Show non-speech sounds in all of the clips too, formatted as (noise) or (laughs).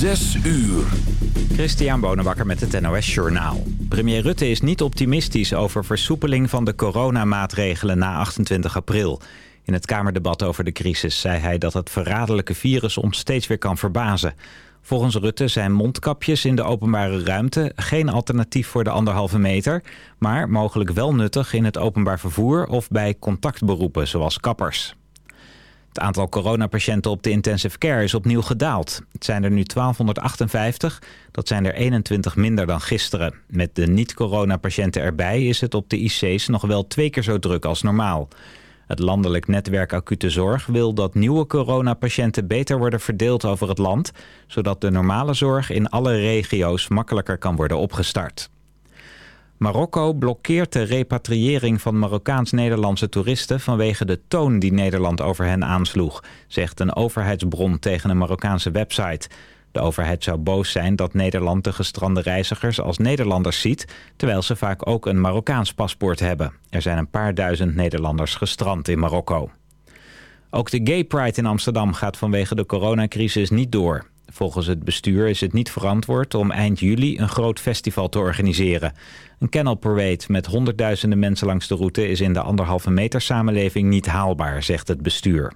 Zes uur. Christian Bonenbakker met het NOS Journaal. Premier Rutte is niet optimistisch over versoepeling van de coronamaatregelen na 28 april. In het Kamerdebat over de crisis zei hij dat het verraderlijke virus ons steeds weer kan verbazen. Volgens Rutte zijn mondkapjes in de openbare ruimte geen alternatief voor de anderhalve meter... maar mogelijk wel nuttig in het openbaar vervoer of bij contactberoepen zoals kappers. Het aantal coronapatiënten op de intensive care is opnieuw gedaald. Het zijn er nu 1258, dat zijn er 21 minder dan gisteren. Met de niet-coronapatiënten erbij is het op de IC's nog wel twee keer zo druk als normaal. Het landelijk netwerk acute zorg wil dat nieuwe coronapatiënten beter worden verdeeld over het land, zodat de normale zorg in alle regio's makkelijker kan worden opgestart. Marokko blokkeert de repatriëring van Marokkaans-Nederlandse toeristen vanwege de toon die Nederland over hen aansloeg, zegt een overheidsbron tegen een Marokkaanse website. De overheid zou boos zijn dat Nederland de gestrande reizigers als Nederlanders ziet, terwijl ze vaak ook een Marokkaans paspoort hebben. Er zijn een paar duizend Nederlanders gestrand in Marokko. Ook de Gay Pride in Amsterdam gaat vanwege de coronacrisis niet door. Volgens het bestuur is het niet verantwoord om eind juli een groot festival te organiseren. Een kennel parade met honderdduizenden mensen langs de route is in de anderhalve meter samenleving niet haalbaar, zegt het bestuur.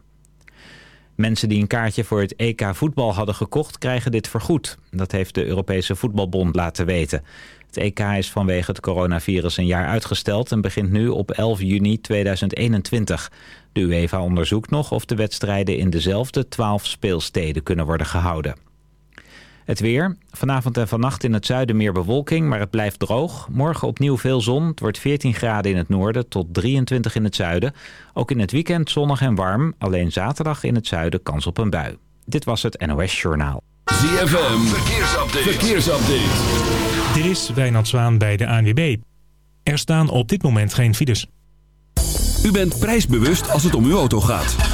Mensen die een kaartje voor het EK voetbal hadden gekocht krijgen dit vergoed. Dat heeft de Europese Voetbalbond laten weten. Het EK is vanwege het coronavirus een jaar uitgesteld en begint nu op 11 juni 2021. De UEFA onderzoekt nog of de wedstrijden in dezelfde 12 speelsteden kunnen worden gehouden. Het weer. Vanavond en vannacht in het zuiden meer bewolking, maar het blijft droog. Morgen opnieuw veel zon. Het wordt 14 graden in het noorden tot 23 in het zuiden. Ook in het weekend zonnig en warm. Alleen zaterdag in het zuiden kans op een bui. Dit was het NOS Journaal. ZFM. Verkeersupdate. Verkeersupdate. Dit is Wijnand Zwaan bij de ANWB. Er staan op dit moment geen files. U bent prijsbewust als het om uw auto gaat.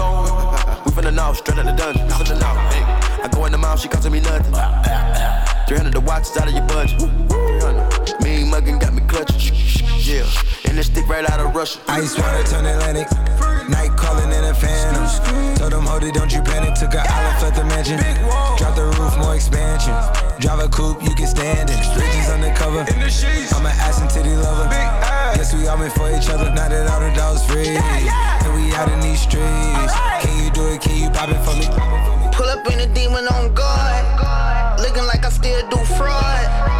Clone. (laughs) We finna know, straight out the dungeon. Finna know. I go in the mouth, she costing me nothing. 300 the watch is out of your budget. 300. Mean muggin' got me clutching. Yeah, and this stick right out of Russia. Ice water turn Atlantic. Night calling in a phantom. Told them, hold it, don't you panic. Took an island, left the mansion. Drop the roof, more expansion. Drive a coupe, you can stand it. Bridges undercover. I'm an ass and titty lover. Guess we all meant for each other. Now that all the dogs free. And we out in these streets. Can you do it? Can you pop it for me? Pull up in a demon on guard. Looking like I still do fraud.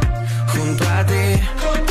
junto a ti.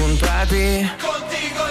junto a ti Contigo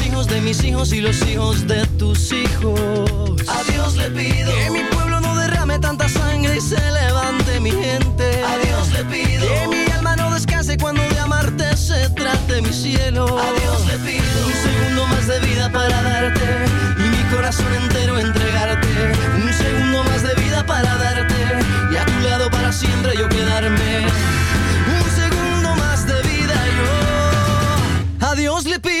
hijos de mis hijos y los hijos de tus hijos. A Dios le pido que mi pueblo no derrame tanta sangre y se levante mi gente. A Dios le pido que mi alma no descanse cuando de amarte se trate mi cielo. A Dios le pido un segundo más de vida para darte y mi corazón entero entregarte. Un segundo más de vida para darte y a tu lado para siempre yo quedarme. Un segundo más de vida yo. A Dios le pido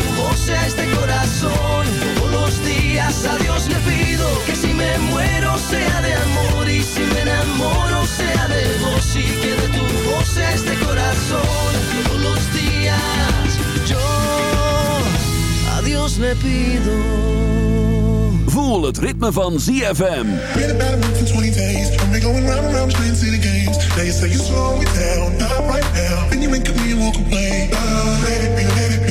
este corazón. Todos los días a Dios le pido que si me muero sea de amor y si me enamoro sea de vos y que de tu voz este corazón. Todos los días yo a Dios le pido. Voel het ritme van ZFM. They say you slow me down, right now. And you ain't me uh, let it be, let it be.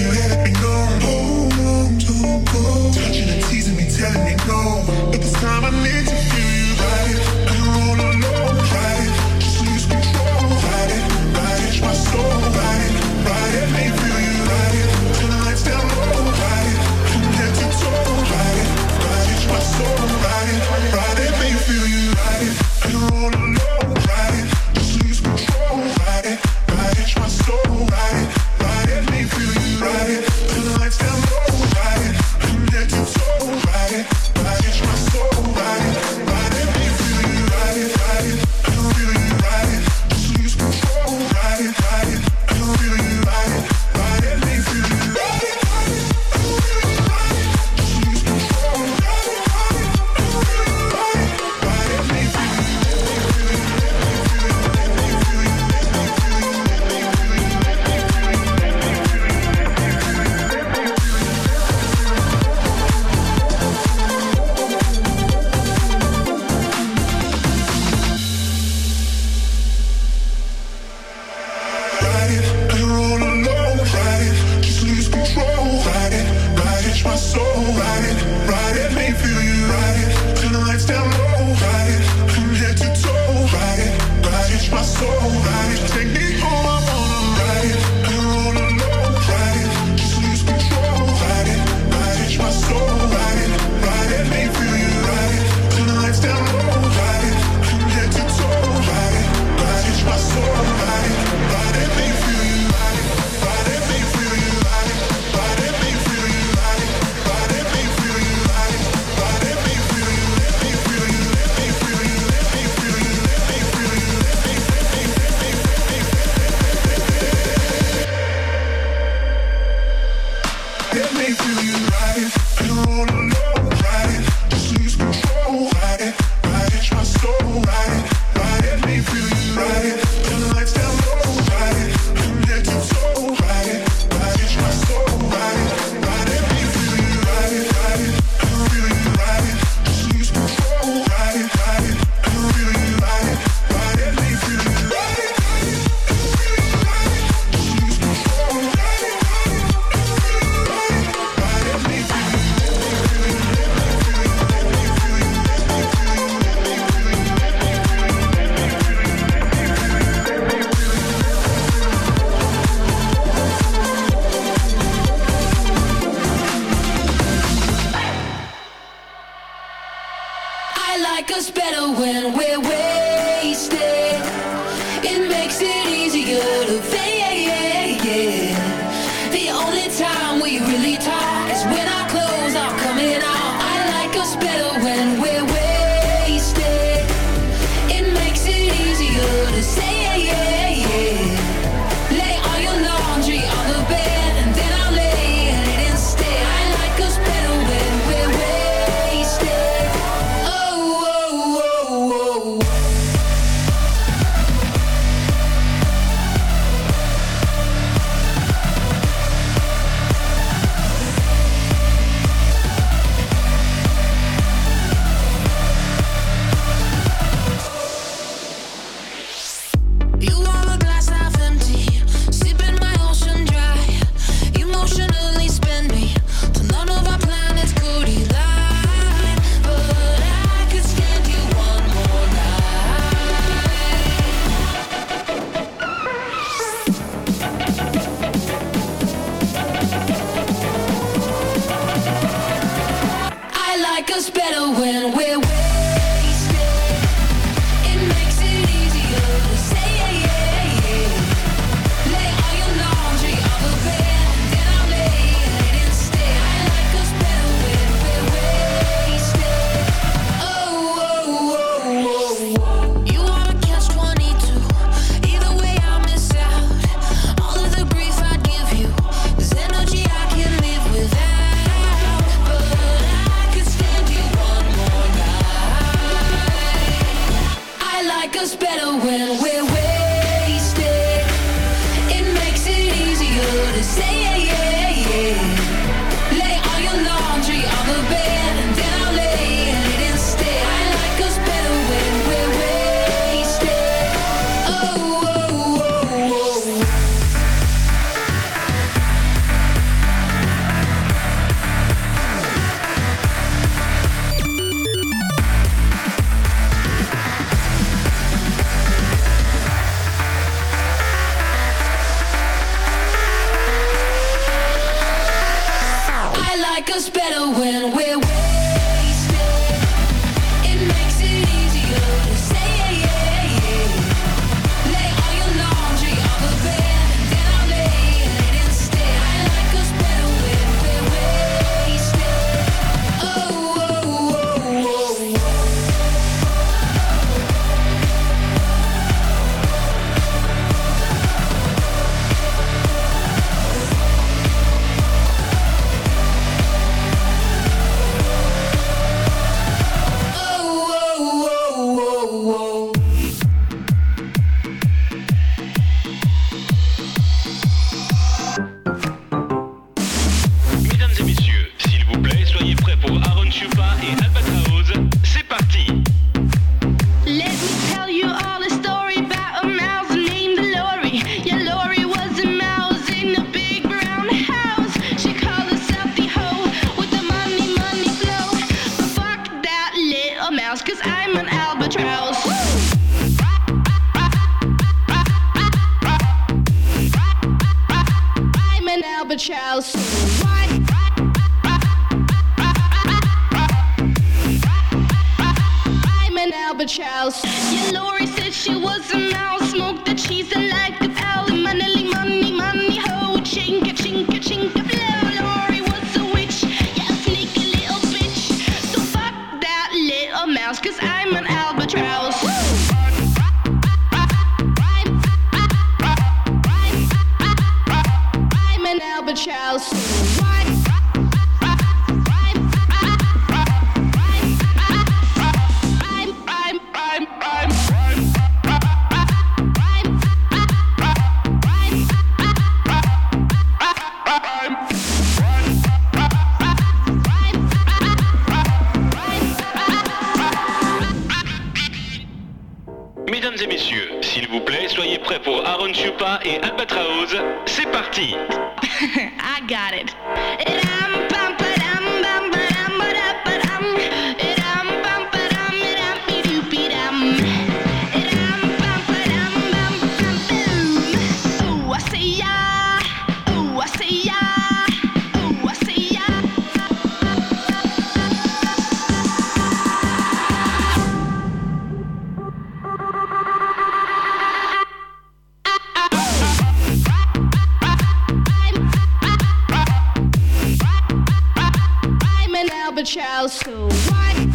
the child, so why?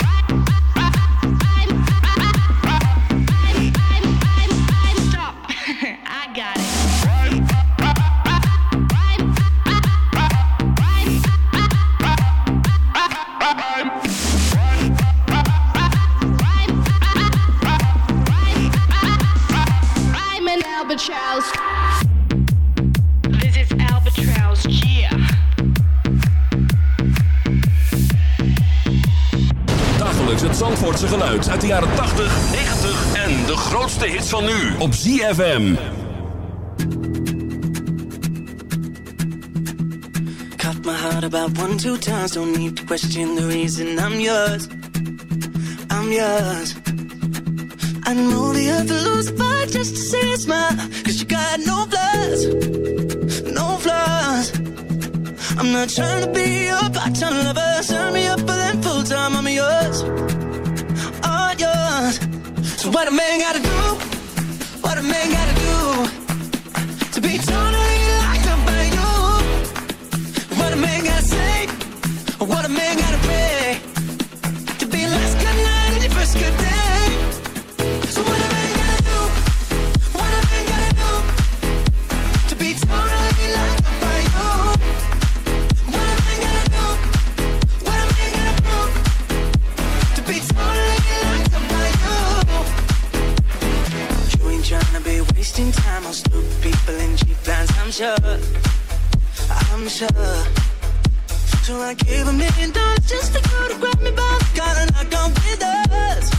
tijd van nu op ZFM. Cut my heart about one, two times. Don't need to question the reason I'm yours. I'm yours. I know the earth will lose a fight just to see a smile. Cause you got no flaws, no flaws. I'm not trying to be your part-time lover. Sign me up, but then full-time I'm yours, all yours. So what a man gotta do? make sure, I'm sure. So I gave a million dollars just to go to grab me by the collar, not gone with us,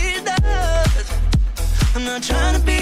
with us. I'm not trying to be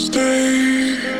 stay.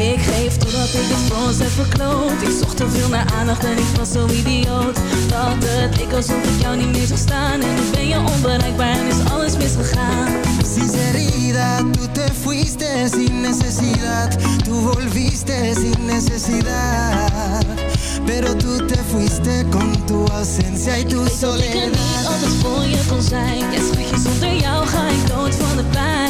Ik geef totdat ik het voor ons heb verkloot. Ik zocht te veel naar aandacht en ik was zo idioot. Dat het leek alsof ik jou niet meer zag staan. En nu ben je onbereikbaar en is alles misgegaan. Sinceridad, tú te fuiste sin necesidad. Tú volviste sin necesidad. Pero tú te fuiste con tu ausencia y tu Ik weet dat ik er soledad. niet altijd voor je kon zijn. Ja schatje, zonder jou ga ik dood van de pijn